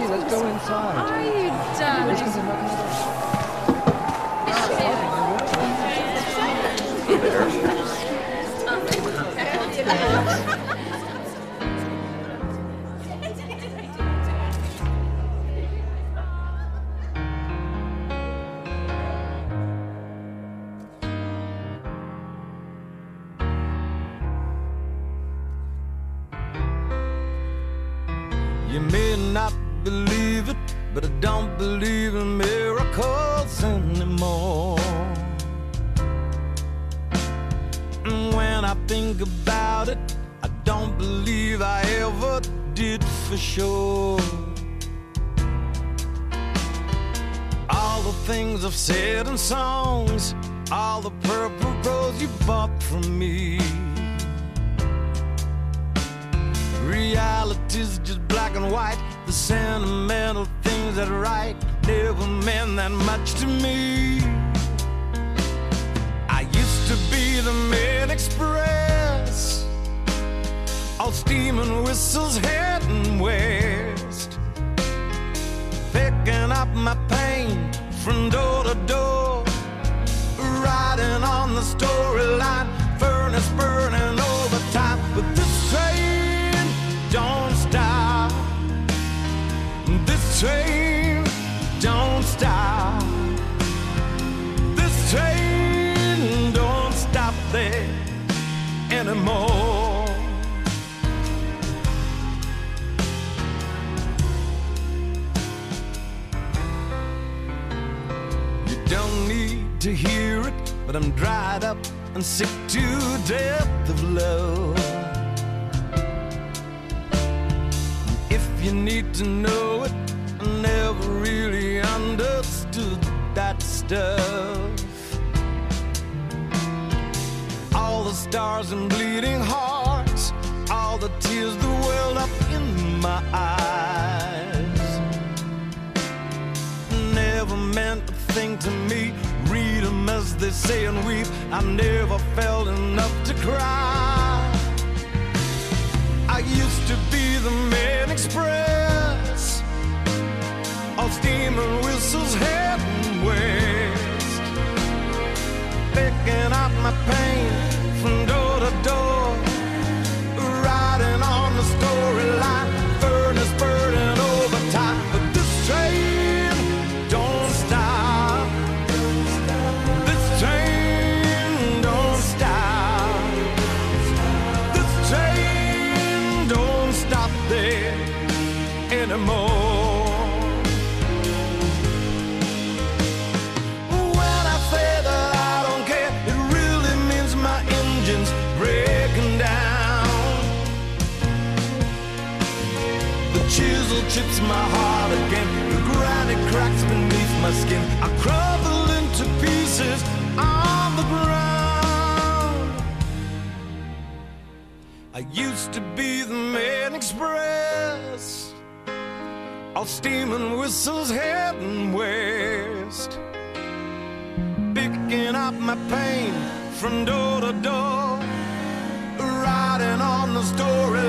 Lucy, let's go inside. Are you done? Let's go You may not believe it, but I don't believe in miracles anymore. And when I think about it, I don't believe I ever did for sure. All the things I've said in songs, all the purple rose you bought from me. Reality's just black and white. The sentimental things that write never meant that much to me. I used to be the main express, all steam and whistles heading west, picking up my pain from door to door, riding on the storyline, anymore. You don't need to hear it, but I'm dried up and sick to death of love. If you need to know it, I never really understood that stuff. Stars and bleeding hearts, all the tears that welled up in my eyes. Never meant a thing to me. Read 'em as they say and weep. I never felt enough to cry. I used to be the main express, all steam and whistles heading west, picking up my pain chisel chips my heart again. The granite cracks beneath my skin. I crumble into pieces on the ground. I used to be the man express, all steam and whistles heading west, picking up my pain from door to door, riding on the storyline,